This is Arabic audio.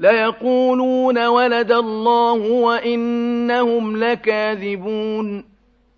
ليقولون ولد الله وإنهم لكاذبون